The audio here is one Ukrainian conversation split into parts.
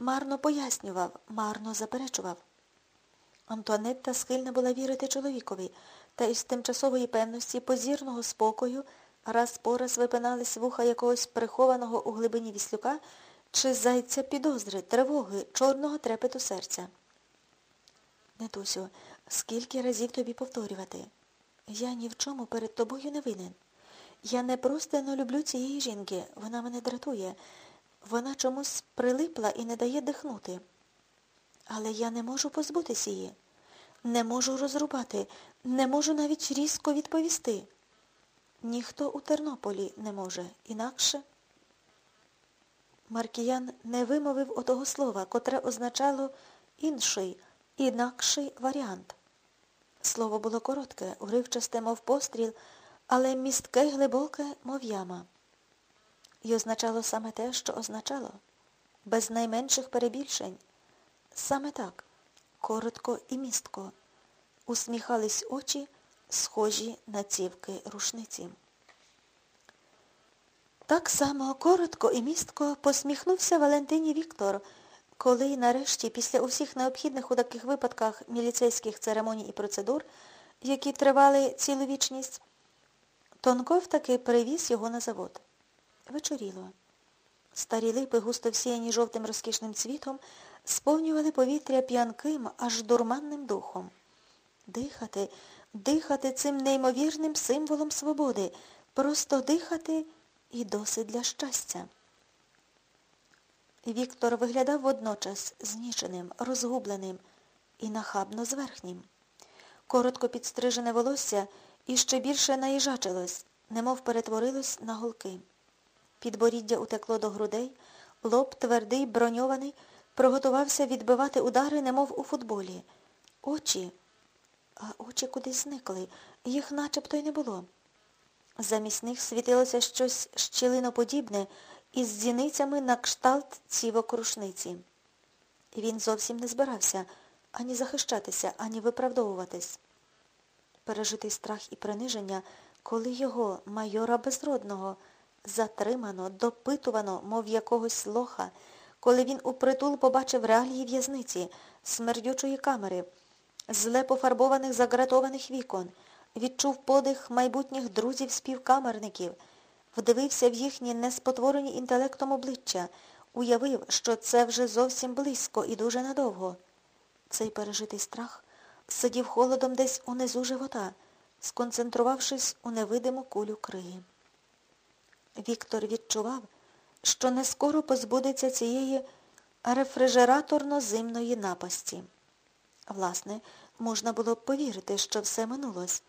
марно пояснював, марно заперечував. Антуанетта схильна була вірити чоловікові, та із тимчасової певності позірного спокою раз по раз випинались вуха якогось прихованого у глибині віслюка чи зайця підозри, тривоги, чорного трепету серця. Нетусю, скільки разів тобі повторювати? Я ні в чому перед тобою не винен. Я не просто не люблю цієї жінки, вона мене дратує. Вона чомусь прилипла і не дає дихнути. Але я не можу позбутися її. Не можу розрубати, не можу навіть різко відповісти. Ніхто у Тернополі не може, інакше. Маркіян не вимовив отого слова, котре означало інший, інакший варіант. Слово було коротке, уривчасте, мов постріл, але містке глибоке, мов яма. І означало саме те, що означало, без найменших перебільшень. Саме так, коротко і містко, усміхались очі, схожі на цівки рушниці. Так само коротко і містко посміхнувся Валентині Віктор, коли нарешті, після усіх необхідних у таких випадках міліцейських церемоній і процедур, які тривали цілу вічність, Тонков таки перевіз його на завод. Вечоріло. Старі липи, густо всіяні жовтим розкішним цвітом, сповнювали повітря п'янким, аж дурманним духом. Дихати, дихати цим неймовірним символом свободи, просто дихати і досить для щастя. Віктор виглядав водночас зніченим, розгубленим і нахабно зверхнім. Коротко підстрижене волосся іще більше наїжачилось, немов перетворилось на голки. Підборіддя утекло до грудей, лоб твердий, броньований, проготувався відбивати удари, немов у футболі. Очі, а очі кудись зникли, їх начебто й не було. Замість них світилося щось щілиноподібне із зіницями на кшталт цівок рушниці. Він зовсім не збирався ані захищатися, ані виправдовуватись. Пережитий страх і приниження, коли його, майора безродного, затримано, допитувано, мов якогось лоха, коли він упритул побачив реалії в'язниці, смердючої камери, зле пофарбованих загратованих вікон, відчув подих майбутніх друзів-співкамерників, вдивився в їхні неспотворені інтелектом обличчя, уявив, що це вже зовсім близько і дуже надовго. Цей пережитий страх сидів холодом десь унизу живота, сконцентрувавшись у невидиму кулю криги. Віктор відчував, що не скоро позбудеться цієї рефрижераторно-зимної напасті. Власне, можна було б повірити, що все минулось,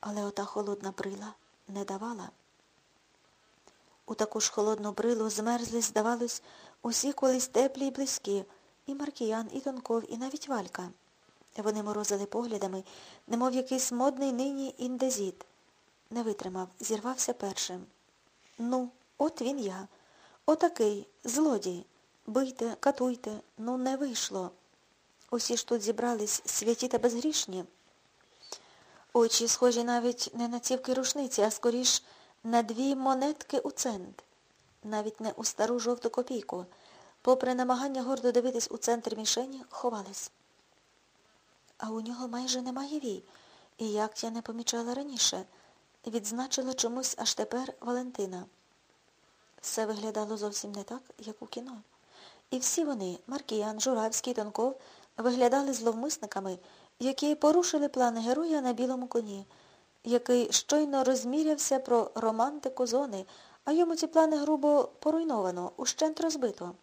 але ота холодна брила не давала. У таку ж холодну брилу змерзли, здавалось, усі колись теплі й близькі, і Маркіян, і Тонков, і навіть Валька. Вони морозили поглядами, немов якийсь модний нині індезіт. Не витримав, зірвався першим. Ну, от він я. Отакий, злодій. Бийте, катуйте, ну не вийшло. Усі ж тут зібрались святі та безгрішні. Очі схожі навіть не на цівки рушниці, а скоріш на дві монетки у цент. Навіть не у стару жовту копійку. Попри намагання гордо дивитись у центр мішені, ховались. А у нього майже немає вій. І як я не помічала раніше, відзначила чомусь аж тепер Валентина. Все виглядало зовсім не так, як у кіно. І всі вони, Маркіян, Журавський, Тонков, виглядали зловмисниками, які порушили плани героя на білому коні, який щойно розмірявся про романтику зони, а йому ці плани грубо поруйновано, ущент розбито.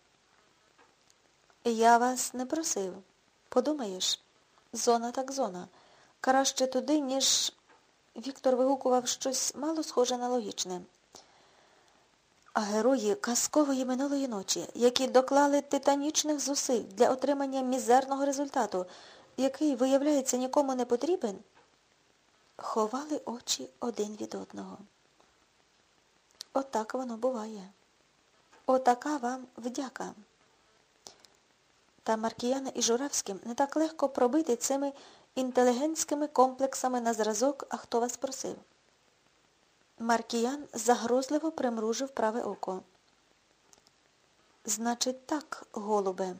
Я вас не просив. Подумаєш, зона так зона. Краще туди, ніж... Віктор вигукував щось мало схоже на логічне. А герої казкової минулої ночі, які доклали титанічних зусиль для отримання мізерного результату, який, виявляється, нікому не потрібен, ховали очі один від одного. Отак воно буває. Отака вам вдяка. Та Маркіяна і Журавським не так легко пробити цими інтелігентськими комплексами на зразок, а хто вас просив. Маркіян загрозливо примружив праве око. Значить так, голубе.